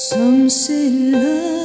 Some say love,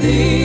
to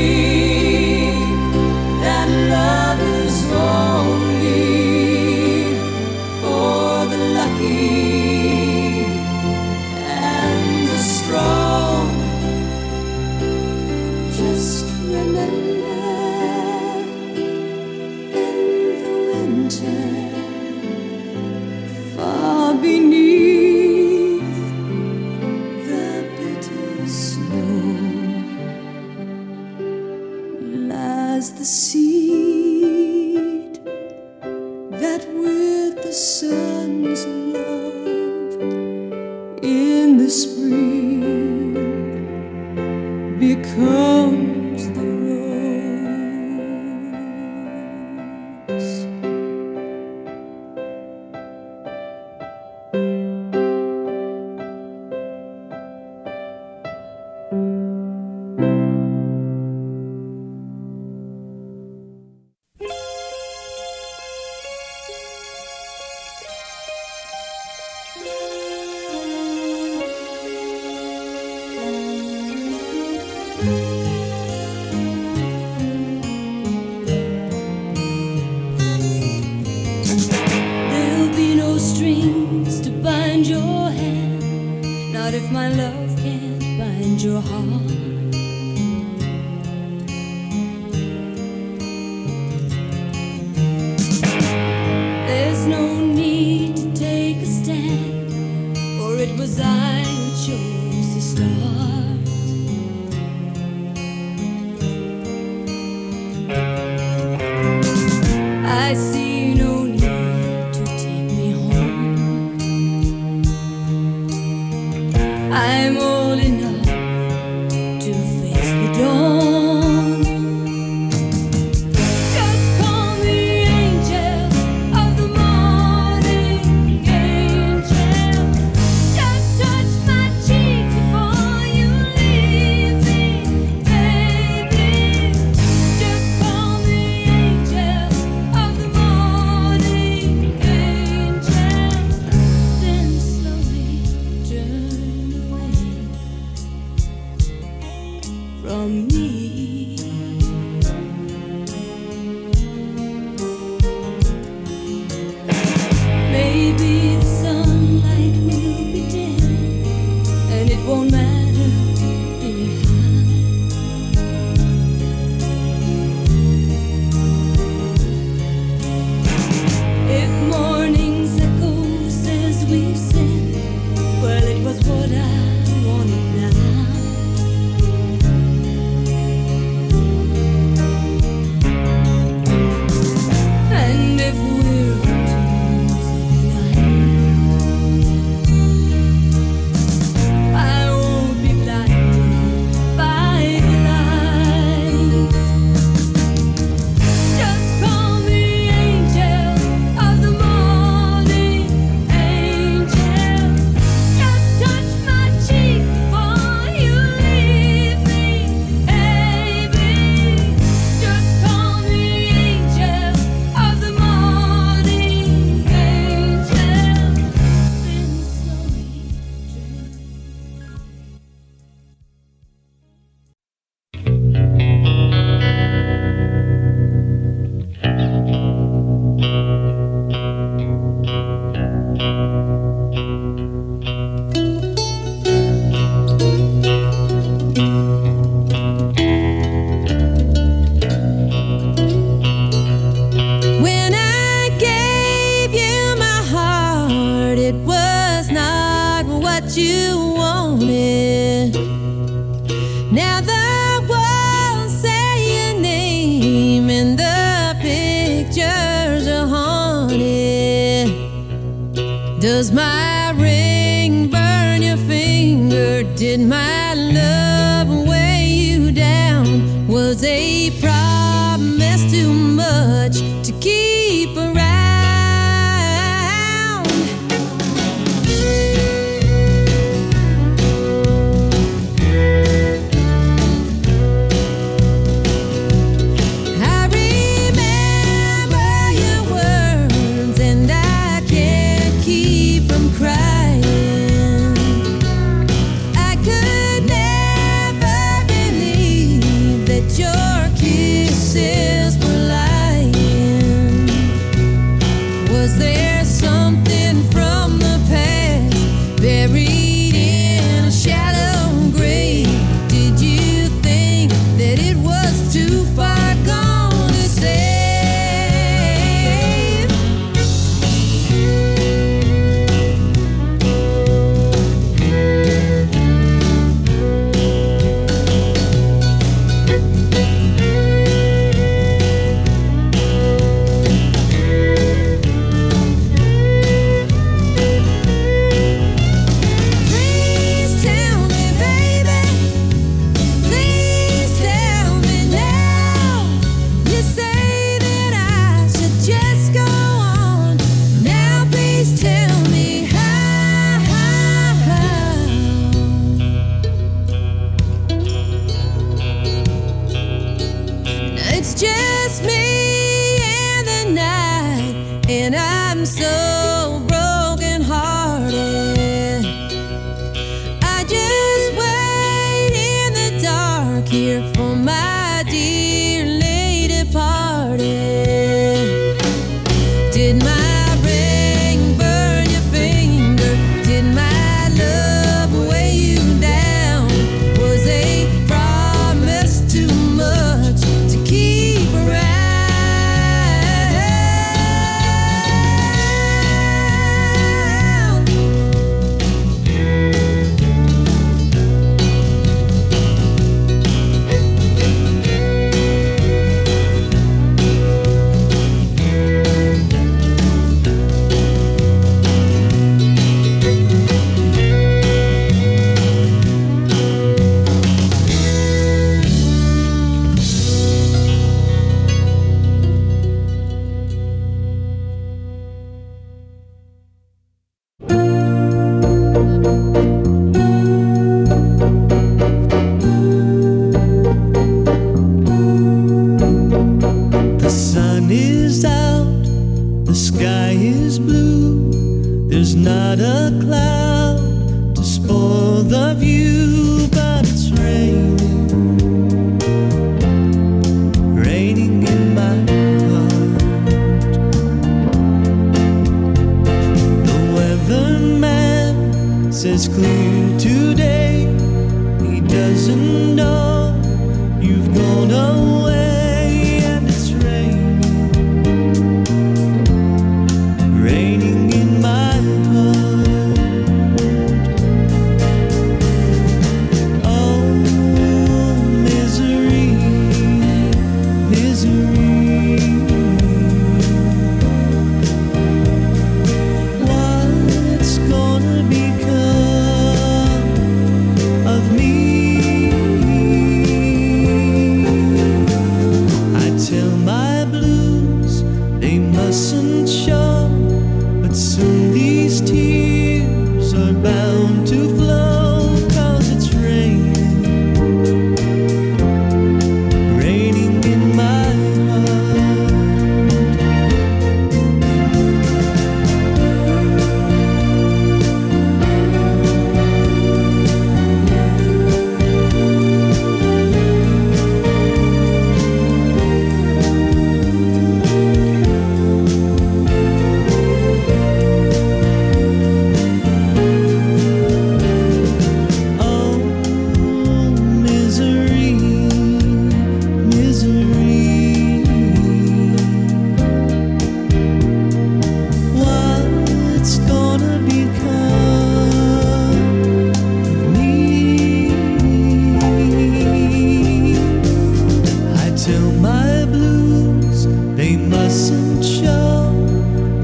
my love.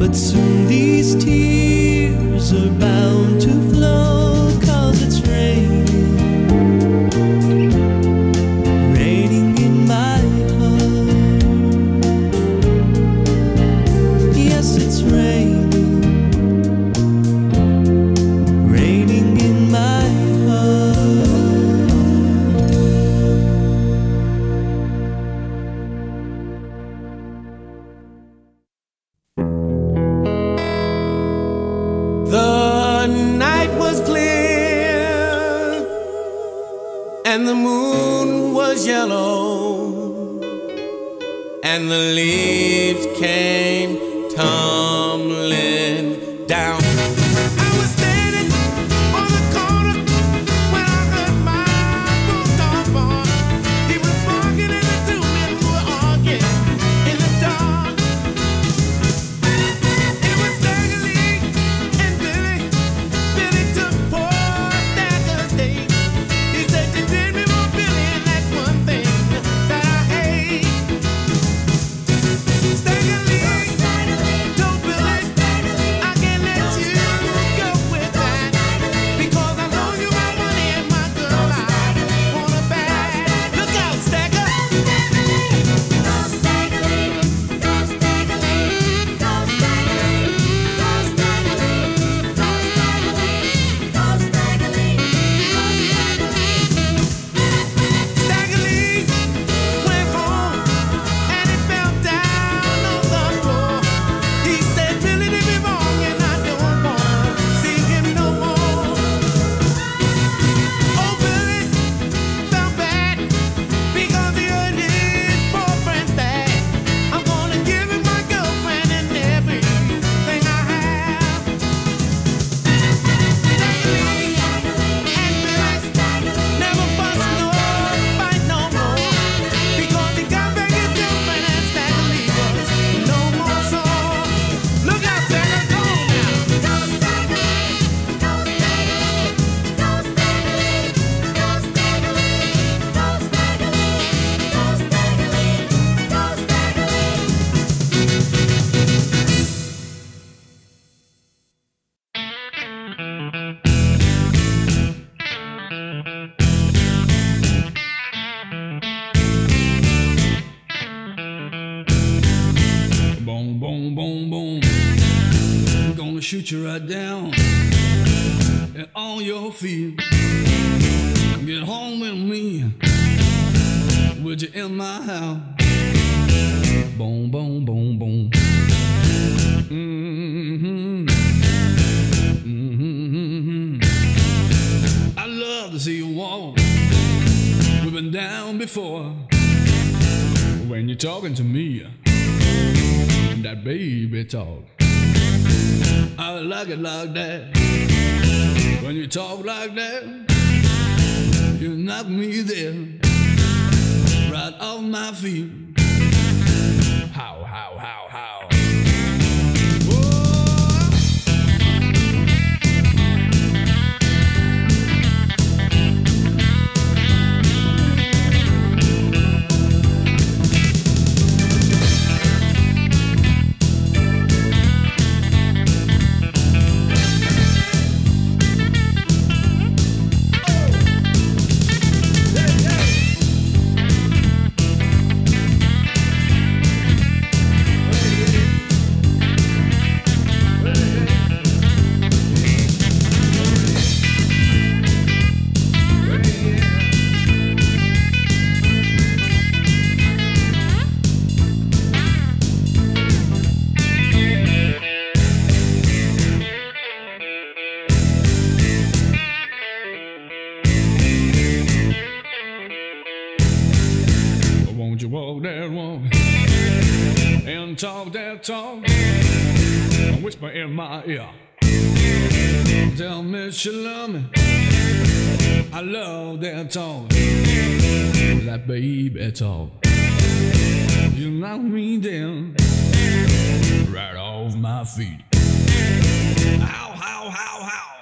but soon these tears are bound. shoot you right down and on your feet. Get home with me. Would you in my house? Boom, boom, boom, boom. Mm-hmm. Mm-hmm. mm-hmm. I love to see you walk. We've been down before. When you're talking to me, that baby talk. I like it like that. When you talk like that, you knock me there, right off my feet. Talk and whisper in my ear. Tell me she love me. I love that talk, That baby talk. You knock me down right off my feet. How, how, how, how.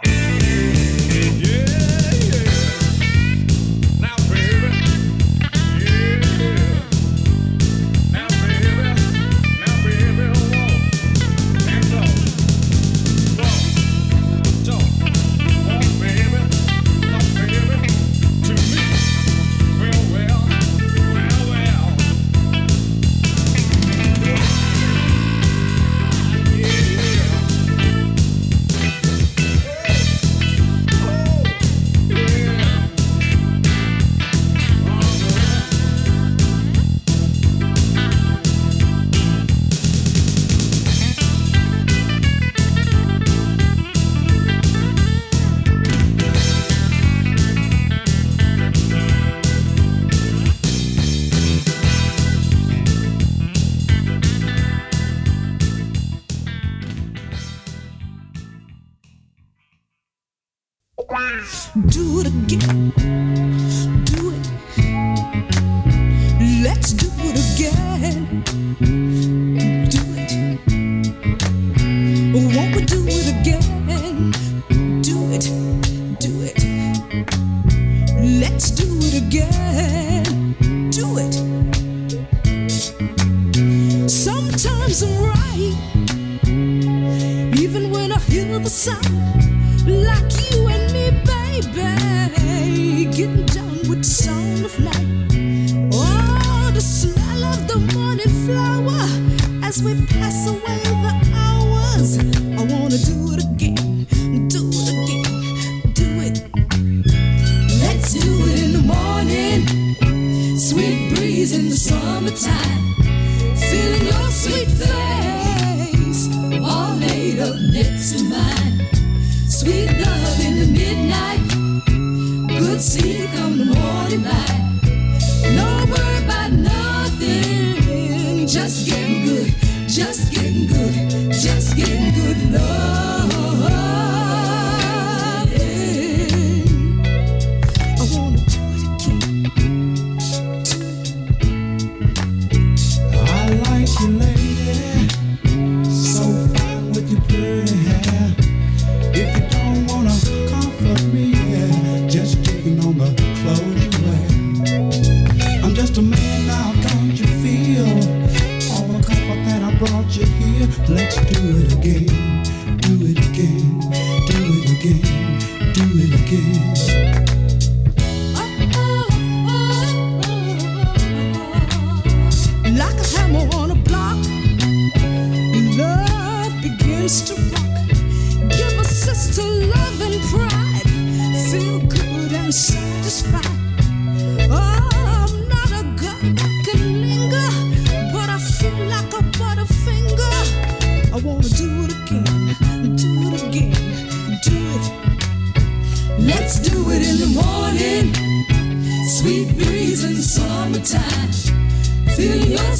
feeling your sweet face, all laid next to mine. Sweet love in the midnight, good sleep come the morning light.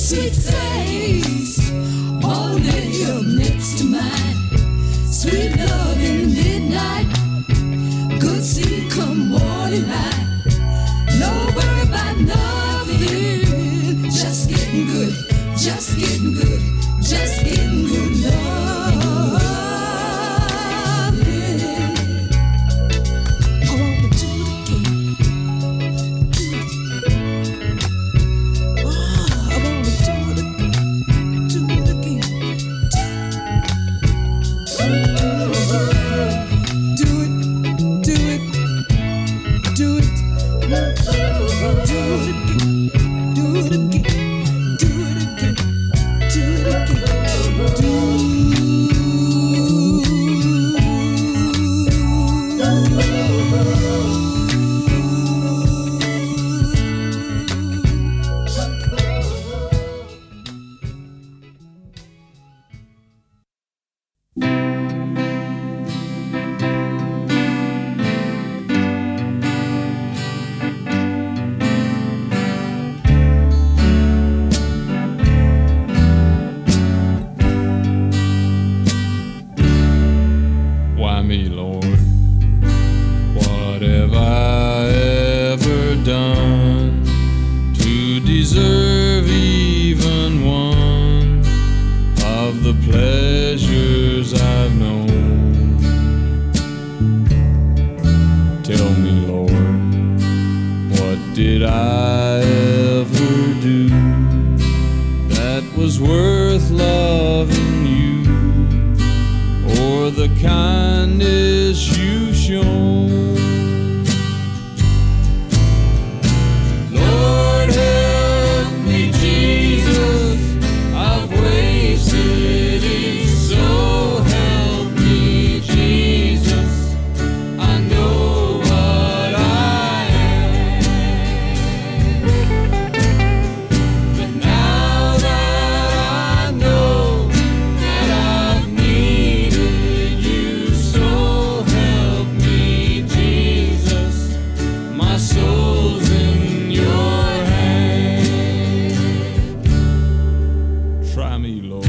six. me, Lord.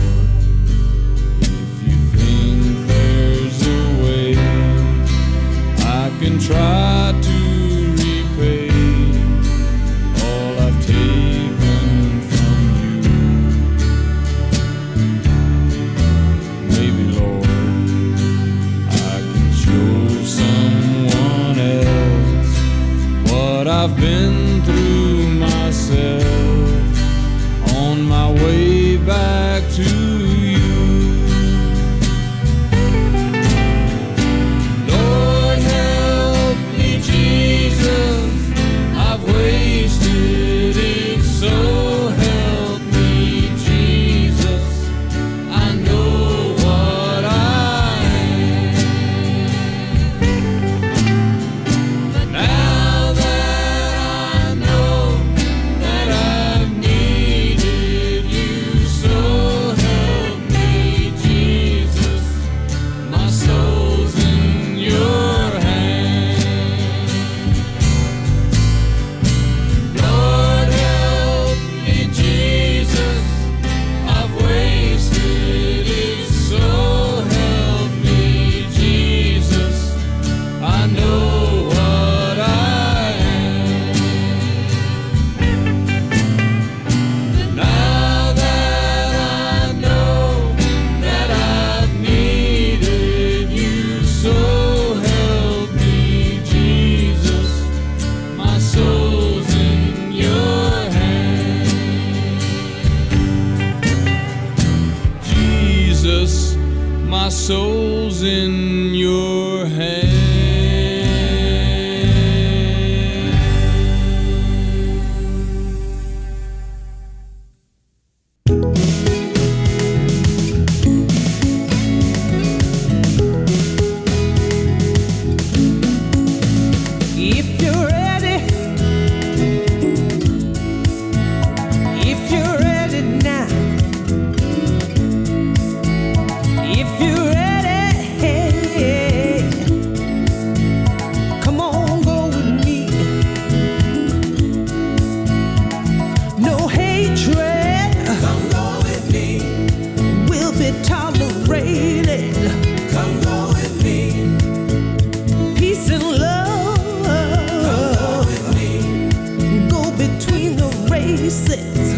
places.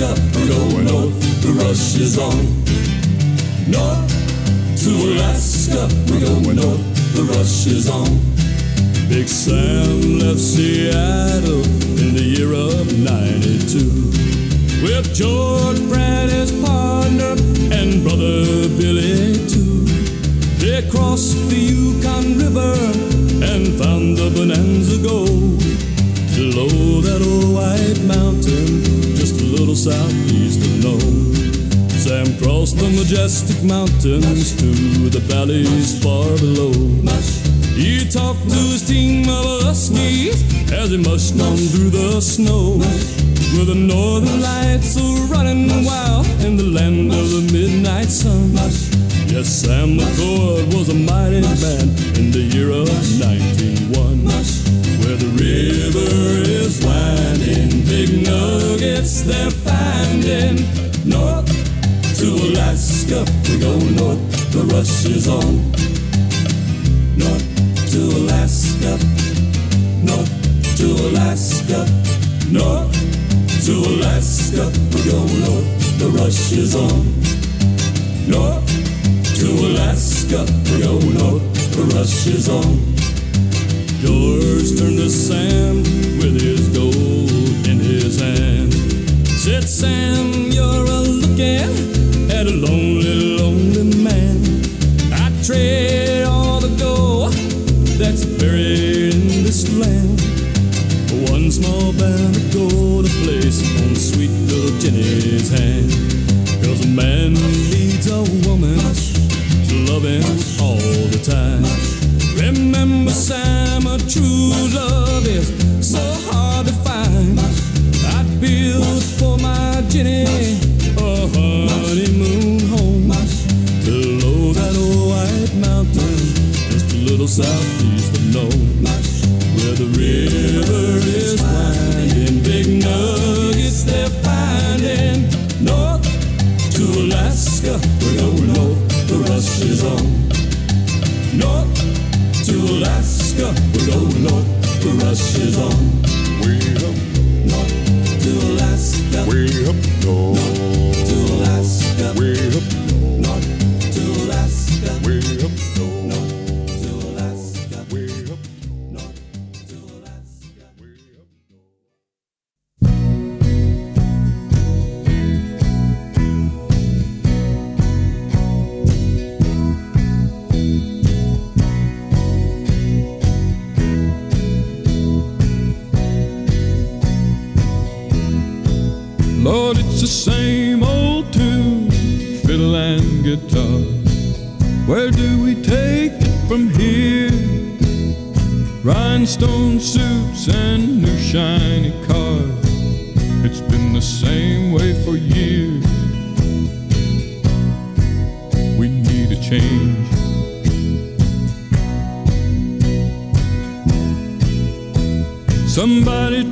Alaska. We're going north, the rush is on. North to Alaska, we're going north, the rush is on. Big Sam left Seattle in the year of 92 with George Pratt as partner and brother Billy too. They crossed the Yukon River and found the Bonanza Gold below that old white mountain little southeast Nome. Sam crossed the majestic mountains to the valleys far below. He talked to his team of huskies as he mushed on through the snow. With the northern lights so running wild in the land of the midnight sun. Yes, Sam McCord was a mighty man in the year of 1901. Where the river is winding, big nuggets they're finding. North to Alaska, we go north, the rush is on. North to Alaska, north to Alaska, north to Alaska, we go north, the rush is on. North to Alaska, we go north, the rush is on. George turned to gold hand. Said, Sam, you're a looking at a lonely, lonely man. I trade Lord, it's the same old tune, fiddle and guitar. Where do we take it from here? Rhinestone suits and new shiny cars. It's been the same way for years. We need a change. Somebody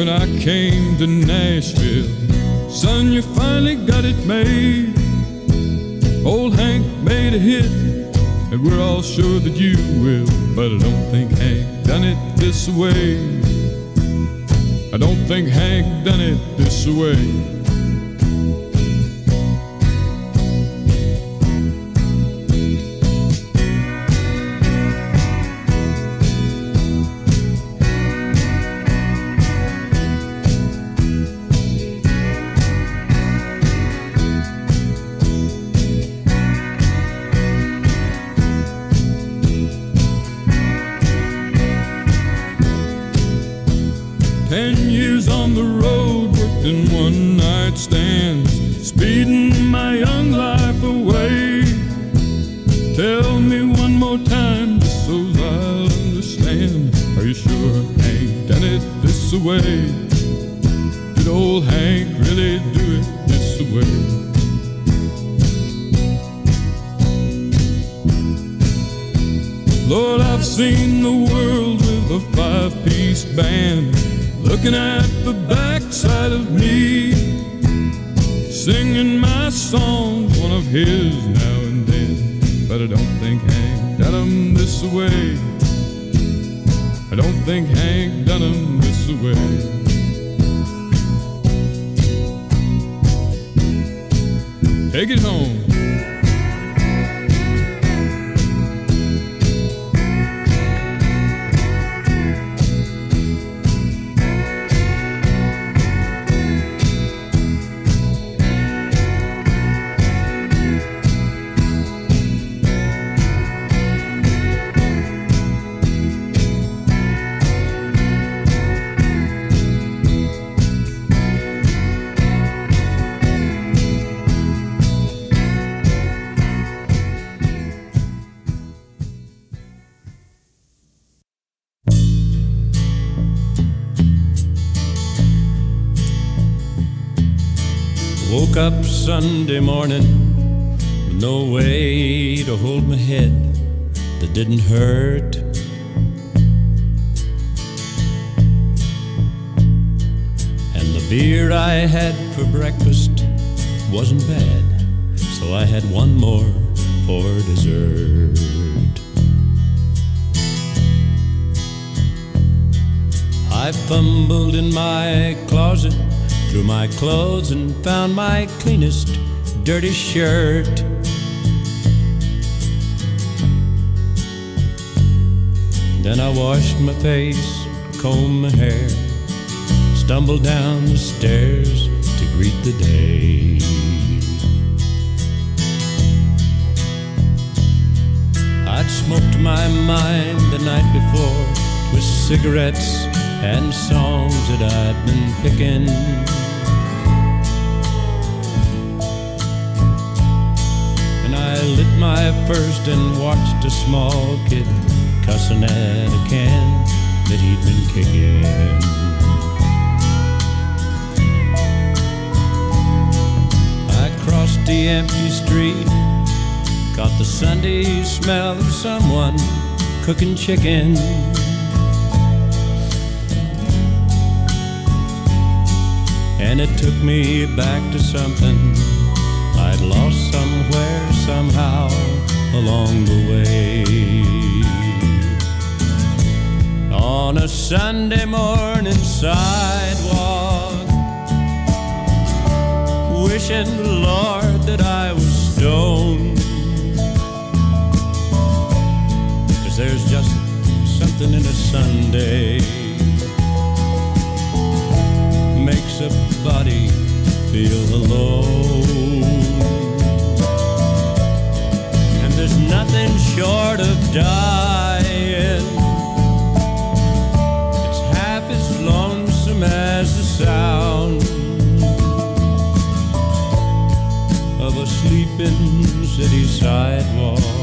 when I came to Nashville, son, you finally got it made. Old Hank made a hit, and we're all sure that you will. But I don't think Hank done it this way. I don't think Hank done it this way. Ten years on the road, worked in one night stands, speeding my young life away. Tell me one more time, just so I'll understand. Are you sure Hank done it this way? Did old Hank really do it this way? Lord, I've seen the world with a five piece band looking at the backside of me, singing my songs, one of his now and then. but I don't think Hank done 'em this way. I don't think Hank done 'em this way. Take it home. Up Sunday morning with no way to hold my head that didn't hurt. And the beer I had for breakfast wasn't bad, so I had one more for dessert. I fumbled in my closet through my clothes and found my cleanest dirty shirt. Then I washed my face, combed my hair, stumbled down the stairs to greet the day. I'd smoked my mind the night before with cigarettes and songs that I'd been picking. And I lit my first and watched a small kid cussing at a can that he'd been kicking. I crossed the empty street, caught the Sunday smell of someone cooking chicken. And it took me back to something I'd lost somewhere, somehow along the way. On a Sunday morning sidewalk, wishing the Lord that I was stoned. Cause there's just something in a Sunday body feel alone. And there's nothing short of dying. It's half as lonesome as the sound of a sleeping city sidewalk.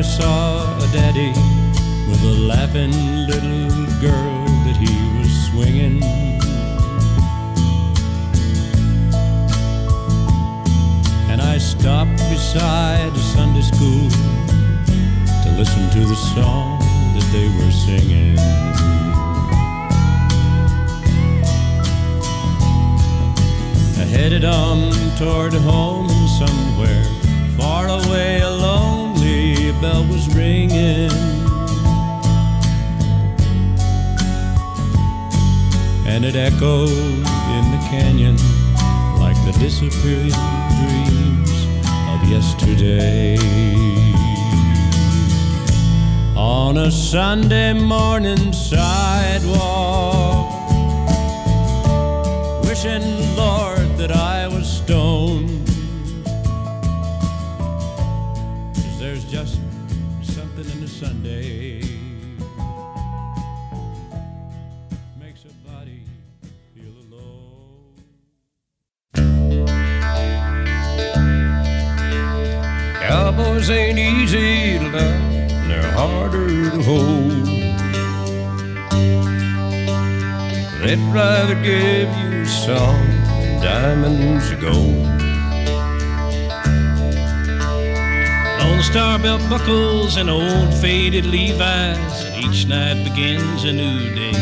I saw a daddy with a laughing little girl that he was swinging. And I stopped beside a Sunday school to listen to the song that they were singing. I headed on toward home and somewhere far away a lonely bell was ringing. And it echoed in the canyon like the disappearing dreams of yesterday. On a Sunday morning sidewalk, wishing, Lord, that I was stoned. Ain't easy to love, and they're harder to hold. They'd rather give you some diamonds of gold. Gold star belt buckles and old faded Levi's, and each night begins a new day.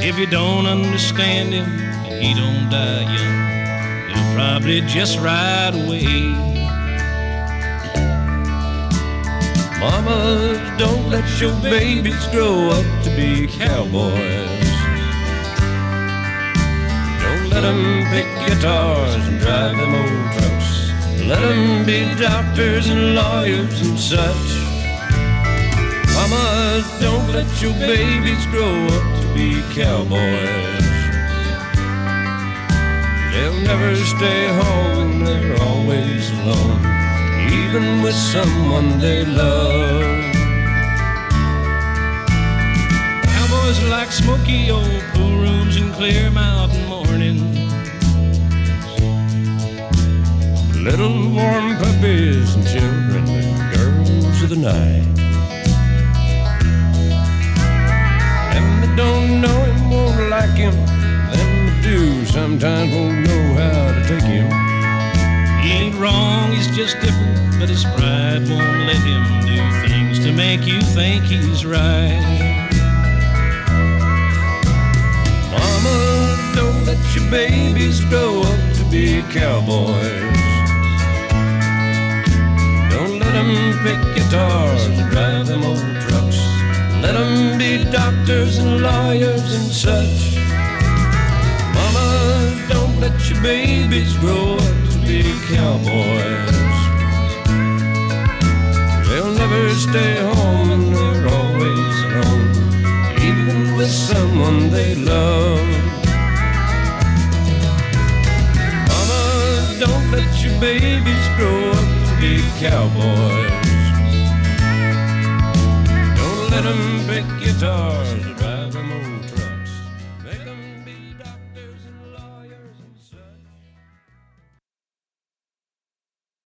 If you don't understand him and he don't die young, he'll probably just ride away. Mamas, don't let your babies grow up to be cowboys. Don't let them pick guitars and drive them old trucks. Let them be doctors and lawyers and such. Mamas, don't let your babies grow up to be cowboys. They'll never stay home, they're always alone, even with someone they love. Cowboys like smoky old pool rooms and clear mountain mornings. Little warm puppies and children and girls of the night. Them that don't know him won't like him. Them do sometimes won't know how to take him. Wrong, he's just different, but his pride won't let him do things to make you think he's right. Mama, don't let your babies grow up to be cowboys. Don't let them pick guitars and drive them old trucks. Let them be doctors and lawyers and such. Mama, don't let your babies grow up be cowboys. They'll never stay home and they're always alone, even with someone they love. Mama, don't let your babies grow up to be cowboys. Don't let them pick guitars.